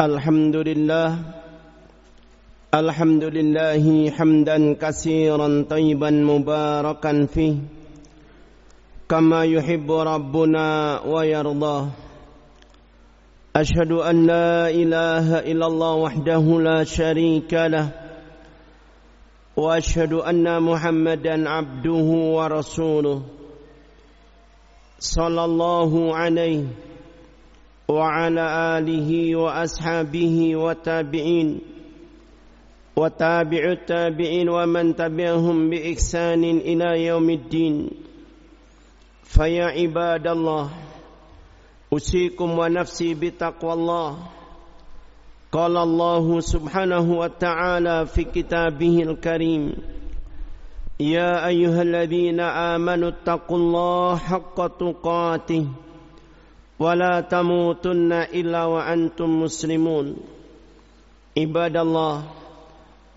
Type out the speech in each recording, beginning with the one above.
الحمد لله الحمد لله حمدا كثيرا طيبا مباركا فيه كما يحب ربنا ويرضاه. أشهد أن لا إله إلا الله وحده لا شريك له وأشهد أن محمدا عبده ورسوله صلى الله عليه وعلى آله وأصحابه وتابعين وتابع التابعين ومن تبعهم بإحسان إلى يوم الدين. فيا عباد الله أوصيكم ونفسي بتقوى الله. قال الله سبحانه وتعالى في كتابه الكريم يا أيها الذين آمنوا اتقوا الله حق تقاته. ولا تموتن إلا وأنتم مسلمون عباد الله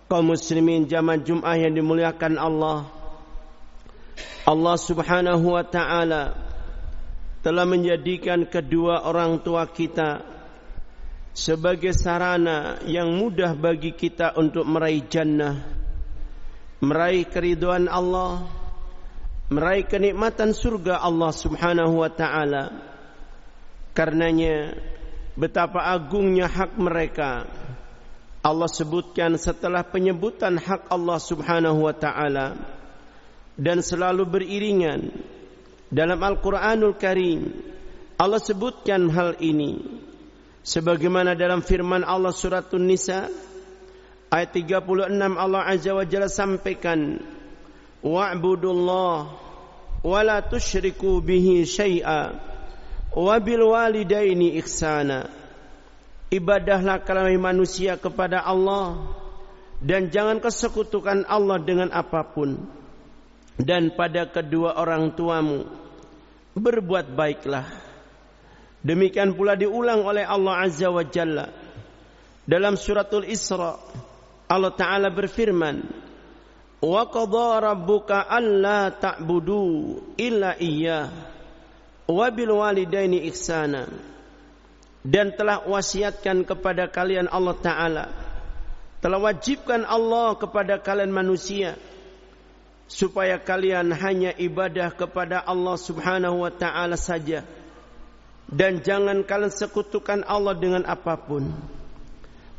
kaum muslimin jamaah Jum'ah yang dimuliakan Allah Allah Subhanahu wa taala telah menjadikan kedua orang tua kita sebagai sarana yang mudah bagi kita untuk meraih jannah meraih keriduan Allah meraih kenikmatan surga Allah Subhanahu wa taala Karenanya betapa agungnya hak mereka Allah sebutkan setelah penyebutan hak Allah Subhanahu wa taala dan selalu beriringan dalam Al-Qur'anul Karim Allah sebutkan hal ini. Sebagaimana dalam firman Allah surat An-Nisa ayat 36 Allah Azza wa Jalla sampaikan wa'budullah wa la tusyriku bihi syai'a wabil walidaini ihsana. Ibadahlah kalian manusia kepada Allah dan jangan kesekutukan Allah dengan apa pun. Dan pada kedua orang tuamu berbuat baiklah. Demikian pula diulang oleh Allah azza wa jalla dalam suratul Isra. Allah taala berfirman wa rabbuka alla ta'budu illa iyyah wabil walidaini ihsana. Dan telah wasiatkan kepada kalian Allah taala. Telah wajibkan Allah kepada kalian manusia. Supaya kalian hanya ibadah kepada Allah Subhanahu wa taala saja. Dan jangan kalian sekutukan Allah dengan apa pun.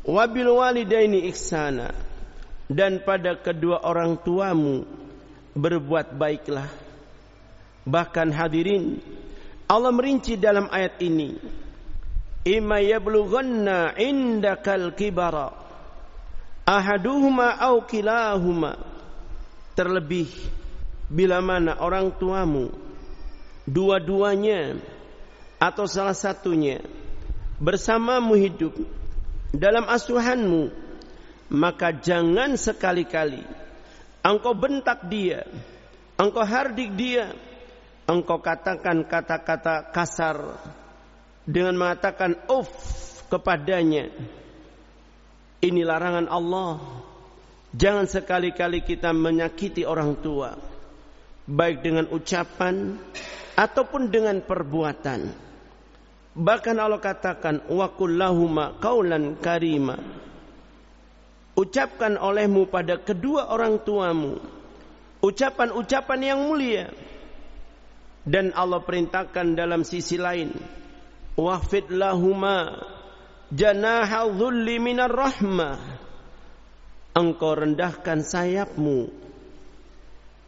Wabil walidaini ihsana. Dan pada kedua orang tuamu berbuat baiklah. Bahkan hadirin Allah merinci dalam ayat ini. Imma yablughanna indakal kibara. Ahaduhuma au kilahuma. Terlebih bila mana orang tuamu dua-duanya atau salah satunya bersamamu hidup dalam asuhanmu maka jangan sekali-kali engkau bentak dia engkau hardik dia engkau katakan kata-kata kasar dengan mengatakan uff kepadanya. Ini larangan Allah. Jangan sekali-kali kita menyakiti orang tua baik dengan ucapan ataupun dengan perbuatan. Bahkan Allah katakan wa kullahuma qaulan karima. Ucapkan olehmu pada kedua orang tuamu. Ucapan-ucapan yang mulia dan Allah perintahkan dalam sisi lain wahfid lahuma janaha dhulli minar rahmah. Engkau rendahkan sayapmu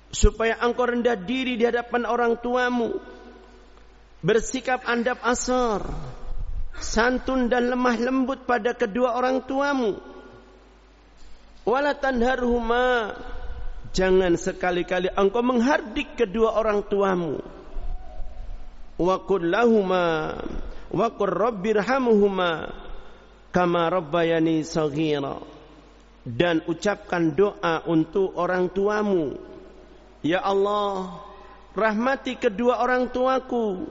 supaya engkau rendah diri di hadapan orang tuamu. Bersikap andap asar santun dan lemah lembut pada kedua orang tuamu. Wala tanharhuma jangan sekali-kali engkau menghardik kedua orang tuamu wa lahumā rabbirhamhumā kama rabbayani saghira dan ucapkan doa untuk orang tuamu. Ya Allah rahmati kedua orang tuaku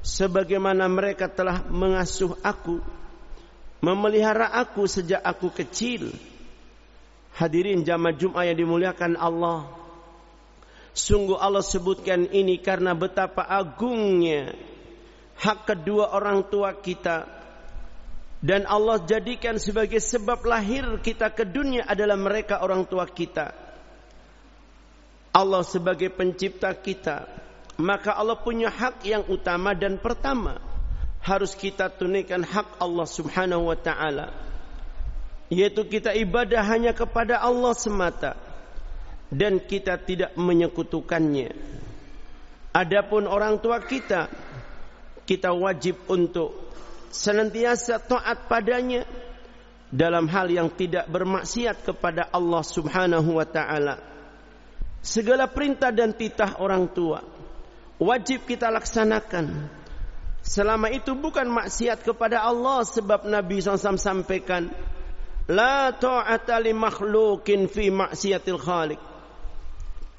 sebagaimana mereka telah mengasuh aku memelihara aku sejak aku kecil. Hadirin jamaah Jumat yang dimuliakan Allah Sungguh Allah sebutkan ini karena betapa agungnya hak kedua orang tua kita Dan Allah jadikan sebagai sebab lahir kita ke dunia adalah mereka orang tua kita. Allah sebagai pencipta kita. Maka Allah punya hak yang utama dan pertama. Harus kita tunaikan hak Allah subhanahu wa ta'ala. Yaitu kita ibadah hanya kepada Allah semata. Dan kita tidak menyekutukannya. Adapun orang tua kita. Kita wajib untuk senantiasa taat padanya dalam hal yang tidak bermaksiat kepada Allah Subhanahu wa taala. Segala perintah dan titah orang tua wajib kita laksanakan. Selama itu bukan maksiat kepada Allah sebab Nabi SAW sampaikan La ta'ata li makhlukin fi maksiatil khaliq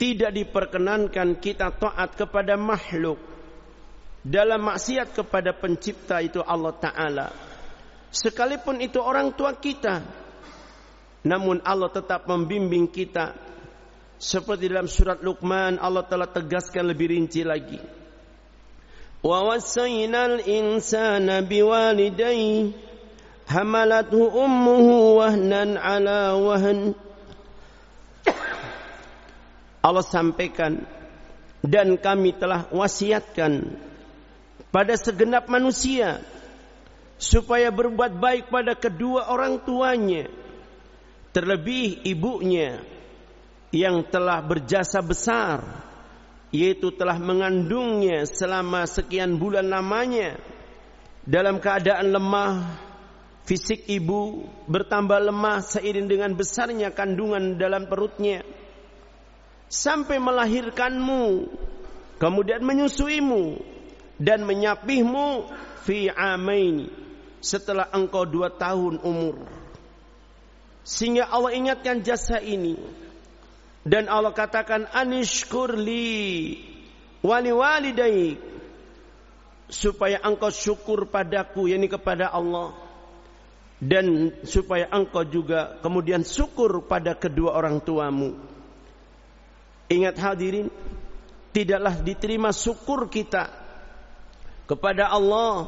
Tidak diperkenankan kita taat kepada makhluk dalam maksiat kepada pencipta itu Allah Ta'ala. Sekalipun itu orang tua kita. Namun Allah tetap membimbing kita. Seperti dalam surat Luqman Allah telah tegaskan lebih rinci lagi. Wa wasainal insana biwalidayhi hamalathu ummuhu wahnan ala wahn. Allah sampaikan dan kami telah wasiatkan pada segenap manusia supaya berbuat baik pada kedua orang tuanya terlebih ibunya yang telah berjasa besar yaitu telah mengandungnya selama sekian bulan lamanya. Dalam keadaan lemah fisik ibu bertambah lemah seiring dengan besarnya kandungan dalam perutnya sampai melahirkanmu kemudian menyusuimu dan menyapihmu fi amaini setelah engkau dua tahun umur. Sehingga Allah ingatkan jasa ini. Dan Allah katakan anishkurli wali walidai supaya engkau syukur padaku yakni kepada Allah dan supaya engkau juga kemudian syukur pada kedua orang tuamu. Ingat hadirin, tidaklah diterima syukur kita kepada Allah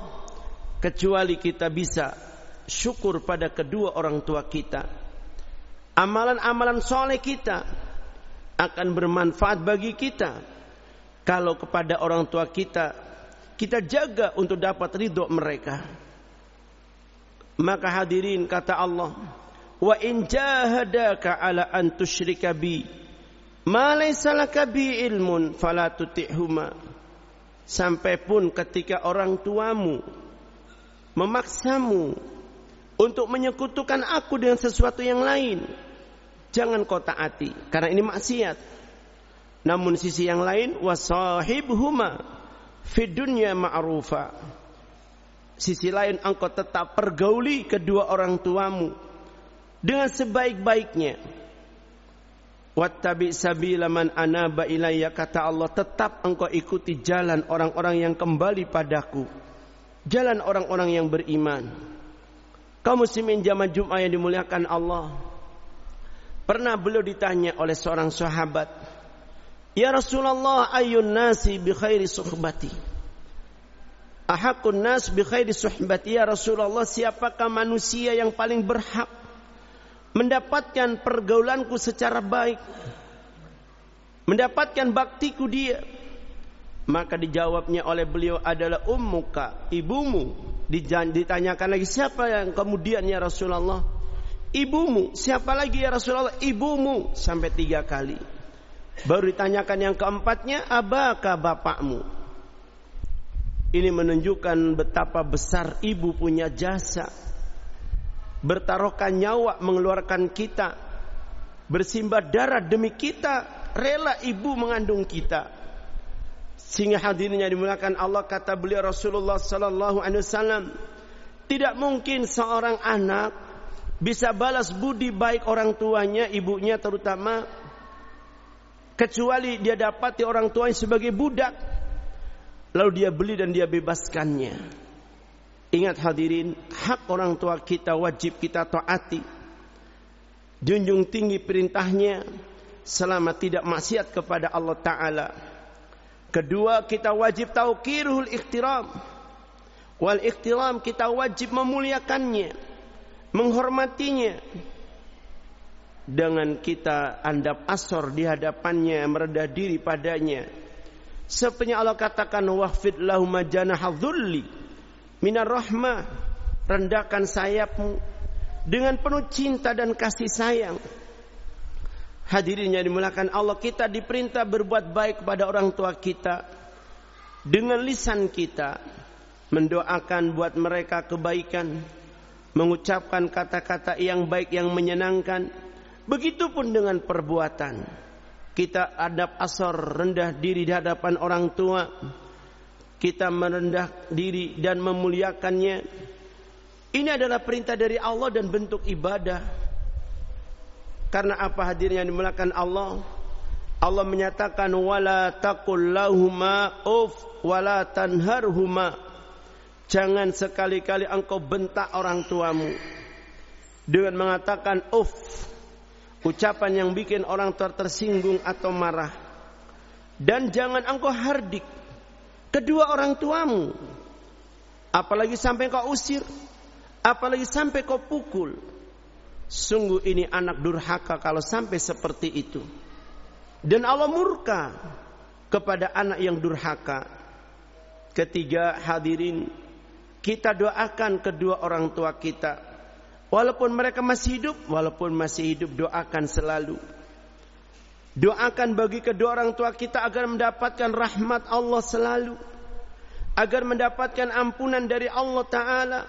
kecuali kita bisa syukur pada kedua orang tua kita. Amalan-amalan soleh kita akan bermanfaat bagi kita kalau kepada orang tua kita kita jaga untuk dapat ridho mereka. Maka hadirin kata Allah, wa in jahadaka ala an tusyrika bi ma laysa ilmun fala tuti'huma Sampai pun ketika orang tuamu memaksamu untuk menyekutukan aku dengan sesuatu yang lain, jangan kau taati karena ini maksiat. Namun sisi yang lain wasahibhuma fid dunya ma'rufa. Sisi lain engkau tetap pergauli kedua orang tuamu dengan sebaik-baiknya Wattabi sabila man anaba ilayya kata Allah tetap engkau ikuti jalan orang-orang yang kembali padaku. Jalan orang-orang yang beriman. Kaum muslimin zaman Jumat yang dimuliakan Allah. Pernah beliau ditanya oleh seorang sahabat, "Ya Rasulullah, ayun nasi bi khairi suhbati?" Ahakun nas bi khairi suhbati ya Rasulullah, siapakah manusia yang paling berhak mendapatkan pergaulanku secara baik, mendapatkan baktiku dia. Maka dijawabnya oleh beliau adalah ummuka, ibumu. Ditanyakan lagi siapa yang kemudian ya Rasulullah? Ibumu. Siapa lagi ya Rasulullah? Ibumu. Sampai tiga kali. Baru ditanyakan yang keempatnya, abaka bapakmu. Ini menunjukkan betapa besar ibu punya jasa bertaruhkan nyawa mengeluarkan kita bersimbah darah demi kita rela ibu mengandung kita. Sehingga hadirnya dimulakan Allah kata beliau Rasulullah sallallahu alaihi wasallam tidak mungkin seorang anak bisa balas budi baik orang tuanya ibunya terutama kecuali dia dapati orang tuanya sebagai budak. Lalu dia beli dan dia bebaskannya Ingat hadirin, hak orang tua kita wajib kita taati. Junjung tinggi perintahnya selama tidak maksiat kepada Allah Ta'ala. Kedua, kita wajib tahu kirul ikhtiram. wal ikhtiram kita wajib memuliakannya, menghormatinya. Dengan kita andap asor di hadapannya, merendah diri padanya. Seperti Allah katakan wahfid lahum janaha dhulli minar rahmah. Rendahkan sayapmu dengan penuh cinta dan kasih sayang. Hadirin yang dimulakan Allah, kita diperintah berbuat baik kepada orang tua kita dengan lisan kita mendoakan buat mereka kebaikan, mengucapkan kata-kata yang baik yang menyenangkan. Begitupun dengan perbuatan. Kita adab asor rendah diri di hadapan orang tua. Kita merendah diri dan memuliakannya. Ini adalah perintah dari Allah dan bentuk ibadah. Karena apa hadirnya dimulakan Allah? Allah menyatakan wala taqul lahuma uf wala Jangan sekali-kali engkau bentak orang tuamu dengan mengatakan uf, ucapan yang bikin orang tua tersinggung atau marah. Dan jangan engkau hardik kedua orang tuamu. Apalagi sampai kau usir, apalagi sampai kau pukul. Sungguh ini anak durhaka kalau sampai seperti itu. Dan Allah murka kepada anak yang durhaka. Ketiga hadirin kita doakan kedua orang tua kita. Walaupun mereka masih hidup, walaupun masih hidup doakan selalu. Doakan bagi kedua orang tua kita agar mendapatkan rahmat Allah selalu. Agar mendapatkan ampunan dari Allah Ta'ala.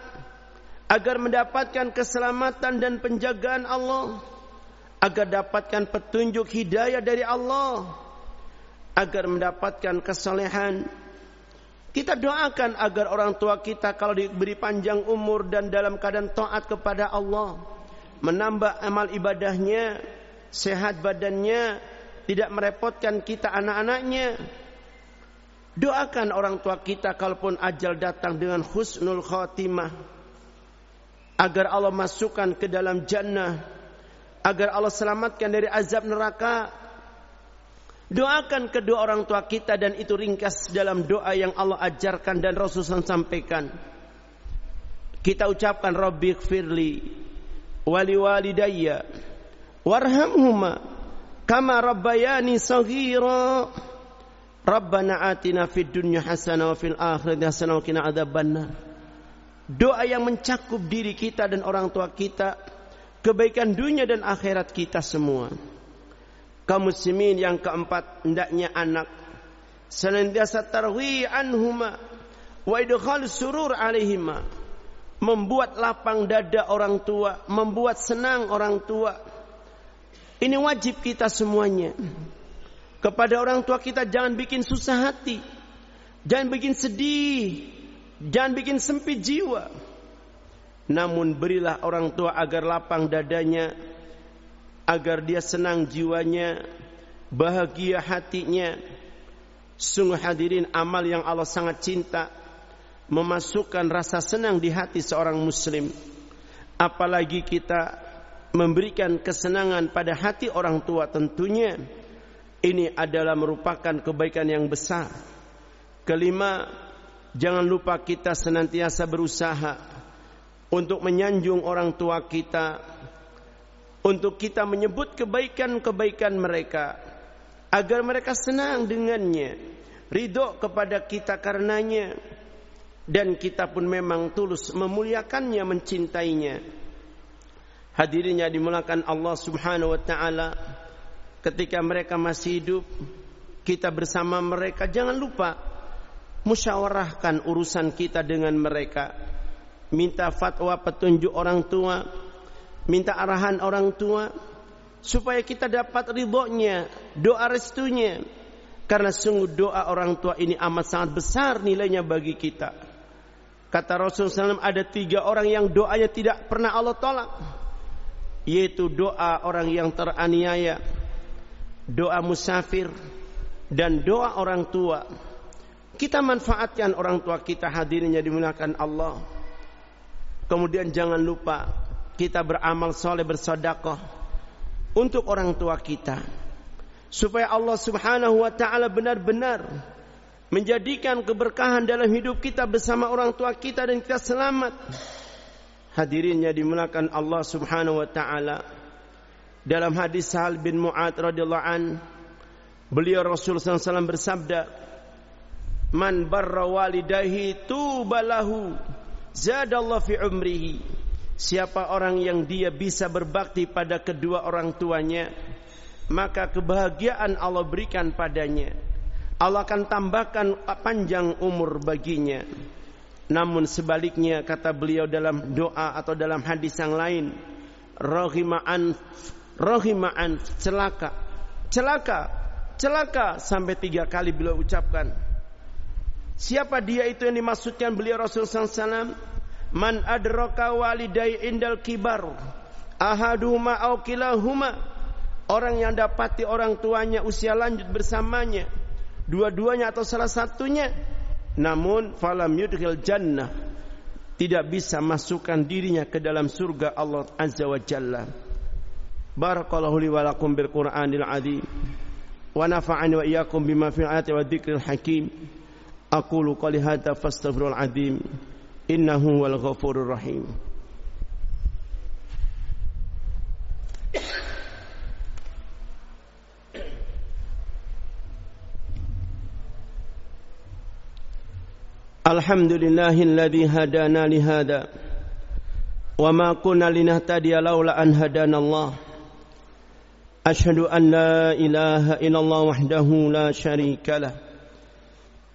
Agar mendapatkan keselamatan dan penjagaan Allah. Agar dapatkan petunjuk hidayah dari Allah. Agar mendapatkan kesolehan kita doakan agar orang tua kita kalau diberi panjang umur dan dalam keadaan taat kepada Allah, menambah amal ibadahnya, sehat badannya, tidak merepotkan kita anak-anaknya. Doakan orang tua kita kalaupun ajal datang dengan husnul khatimah agar Allah masukkan ke dalam jannah, agar Allah selamatkan dari azab neraka, Doakan kedua orang tua kita dan itu ringkas dalam doa yang Allah ajarkan dan Rasulullah sampaikan. Kita ucapkan Rabbi gfirli wali walidayya warhamhuma kama rabbayani saghira. Rabbana atina fid dunya hasanah wa fil akhirati hasanah wa qina adzabannar. Doa yang mencakup diri kita dan orang tua kita, kebaikan dunia dan akhirat kita semua. Kaum muslimin yang keempat hendaknya anak senantiasa tarwi anhuma wa idkhal surur alaihima. Membuat lapang dada orang tua membuat senang orang tua ini wajib kita semuanya kepada orang tua kita jangan bikin susah hati jangan bikin sedih jangan bikin sempit jiwa namun berilah orang tua agar lapang dadanya agar dia senang jiwanya, bahagia hatinya. Sungguh hadirin amal yang Allah sangat cinta memasukkan rasa senang di hati seorang muslim. Apalagi kita memberikan kesenangan pada hati orang tua tentunya ini adalah merupakan kebaikan yang besar. Kelima, jangan lupa kita senantiasa berusaha untuk menyanjung orang tua kita untuk kita menyebut kebaikan-kebaikan mereka agar mereka senang dengannya, ridho kepada kita karenanya dan kita pun memang tulus memuliakannya, mencintainya. Hadirinnya dimulakan Allah Subhanahu wa taala ketika mereka masih hidup, kita bersama mereka jangan lupa musyawarahkan urusan kita dengan mereka. Minta fatwa petunjuk orang tua, minta arahan orang tua supaya kita dapat ridhonya, doa restunya. Karena sungguh doa orang tua ini amat sangat besar nilainya bagi kita. Kata Rasulullah SAW ada tiga orang yang doanya tidak pernah Allah tolak. Yaitu doa orang yang teraniaya, doa musafir, dan doa orang tua. Kita manfaatkan orang tua kita hadirnya dimuliakan Allah. Kemudian jangan lupa kita beramal soleh bersodakoh untuk orang tua kita supaya Allah Subhanahu wa taala benar-benar menjadikan keberkahan dalam hidup kita bersama orang tua kita dan kita selamat. Hadirinnya dimulakan Allah Subhanahu wa taala. Dalam hadis Sahal bin Mu'ad radhiyallahu an beliau Rasul SAW bersabda, "Man barra walidayhi tubalahu zadallahu fi umrihi." Siapa orang yang dia bisa berbakti pada kedua orang tuanya, maka kebahagiaan Allah berikan padanya Allah akan tambahkan panjang umur baginya. Namun sebaliknya kata beliau dalam doa atau dalam hadis yang lain, rohima'an rohima'an celaka, celaka, celaka sampai tiga kali beliau ucapkan. Siapa dia itu yang dimaksudkan beliau Rasulullah SAW? Man adraka walidai indal kibar ahaduhuma au kilahuma orang yang dapati orang tuanya usia lanjut bersamanya dua-duanya atau salah satunya namun falam yudkhil jannah tidak bisa masukkan dirinya ke dalam surga Allah Azza wa Jalla. Barakallahu li wa lakum bil qur'anil azim. Wa nafa'ani wa iyyakum bima fil ayati wa dzikril hakim. Aqulu qali hadza fastaghfirul azim. Innahu wal ghafurur rahim الحمد لله الذي هدانا لهذا وما كنا لنهتدي لولا أن هدانا الله أشهد أن لا إله إلا الله وحده لا شريك له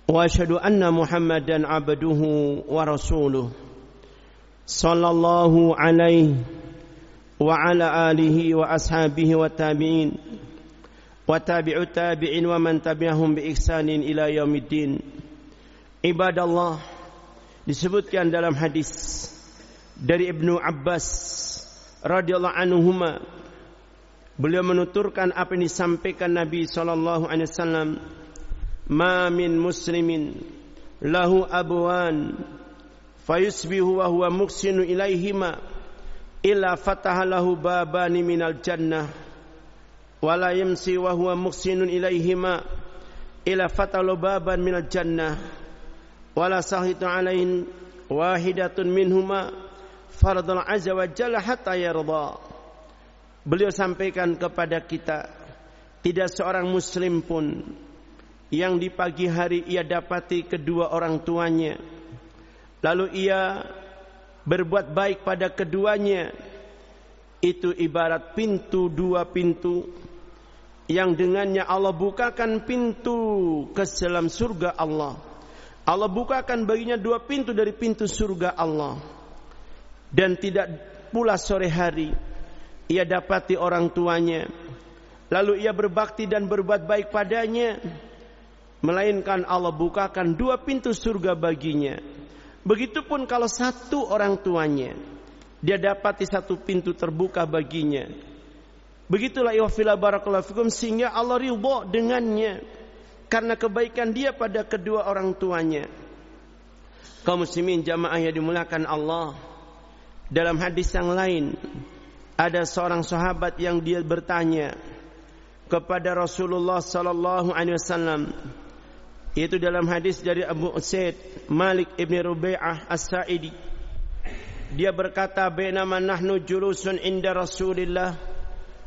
وأشهد أن محمدا عبده ورسوله صلى الله عليه وعلى آله وأصحابه والتابعين وتابع التابعين ومن تبعهم بإحسان إلى يوم الدين ibadallah disebutkan dalam hadis dari Ibnu Abbas radhiyallahu anhuma. Beliau menuturkan apa yang disampaikan Nabi sallallahu alaihi wasallam. Ma min muslimin lahu abwan fayusbihu wa huwa muksinu ilaihima illa fataha lahu babani minal jannah wala yamsi wa huwa muksinun ilaihima illa fataha baban minal jannah wala sahitu alain wahidatun minhuma fardul azza wa jalla hatta yarda. Beliau sampaikan kepada kita tidak seorang muslim pun yang di pagi hari ia dapati kedua orang tuanya lalu ia berbuat baik pada keduanya. Itu ibarat pintu dua pintu yang dengannya Allah bukakan pintu ke dalam surga Allah Allah bukakan baginya dua pintu dari pintu surga Allah. Dan tidak pula sore hari ia dapati orang tuanya. Lalu ia berbakti dan berbuat baik padanya. Melainkan Allah bukakan dua pintu surga baginya. Begitupun kalau satu orang tuanya. Dia dapati satu pintu terbuka baginya. Begitulah iwafila barakallahu fikum sehingga Allah ridho dengannya karena kebaikan dia pada kedua orang tuanya. Kaum muslimin jamaah yang dimulakan Allah. Dalam hadis yang lain ada seorang sahabat yang dia bertanya kepada Rasulullah sallallahu alaihi wasallam yaitu dalam hadis dari Abu Usaid Malik ibn Rubai'ah As-Sa'idi dia berkata bainama nahnu julusun inda Rasulillah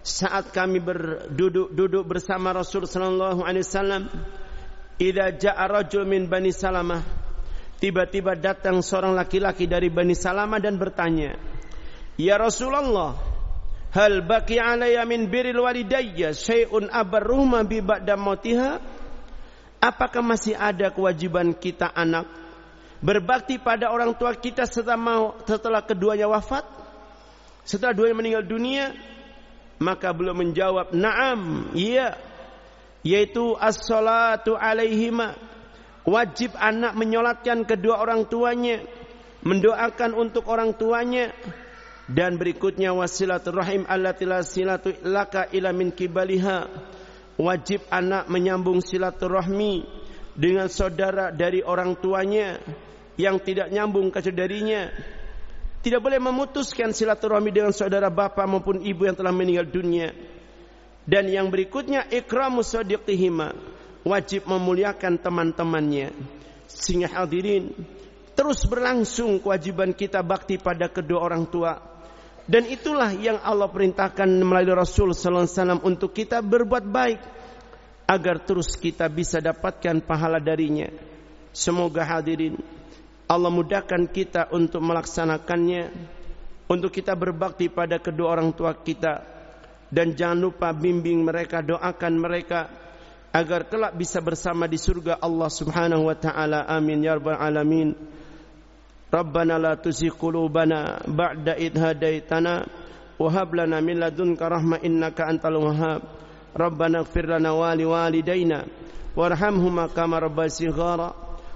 saat kami berduduk-duduk bersama Rasul sallallahu alaihi wasallam idza ja'a rajul min Bani Salamah tiba-tiba datang seorang laki-laki dari Bani Salamah dan bertanya Ya Rasulullah hal baqi alayya min birril walidayya syai'un abarruhuma bi ba'da mautiha? Apakah masih ada kewajiban kita anak berbakti pada orang tua kita setelah setelah keduanya wafat? Setelah duanya meninggal dunia maka beliau menjawab, "Na'am, iya." Yaitu as-salatu alaihima. Wajib anak menyolatkan kedua orang tuanya, mendoakan untuk orang tuanya dan berikutnya wasilaturrahim allati la silatu laka ila min kibaliha. Wajib anak menyambung silaturahmi dengan saudara dari orang tuanya yang tidak nyambung ke saudarinya tidak boleh memutuskan silaturahmi dengan saudara bapak maupun ibu yang telah meninggal dunia. Dan yang berikutnya ikramu sadiqihima. wajib memuliakan teman-temannya. Sehingga hadirin terus berlangsung kewajiban kita bakti pada kedua orang tua. Dan itulah yang Allah perintahkan melalui Rasul sallallahu alaihi wasallam untuk kita berbuat baik agar terus kita bisa dapatkan pahala darinya. Semoga hadirin Allah mudahkan kita untuk melaksanakannya untuk kita berbakti pada kedua orang tua kita. Dan jangan lupa bimbing mereka doakan mereka agar kelak bisa bersama di surga Allah Subhanahu wa taala. Amin ya rabbal alamin. Rabbana la tuzigh qulubana ba'da idh hadaitana wa hab lana min ladunka rahmah innaka antal wahhab. Rabbana ighfir lana wa liwalidayna warhamhuma kama rabbayana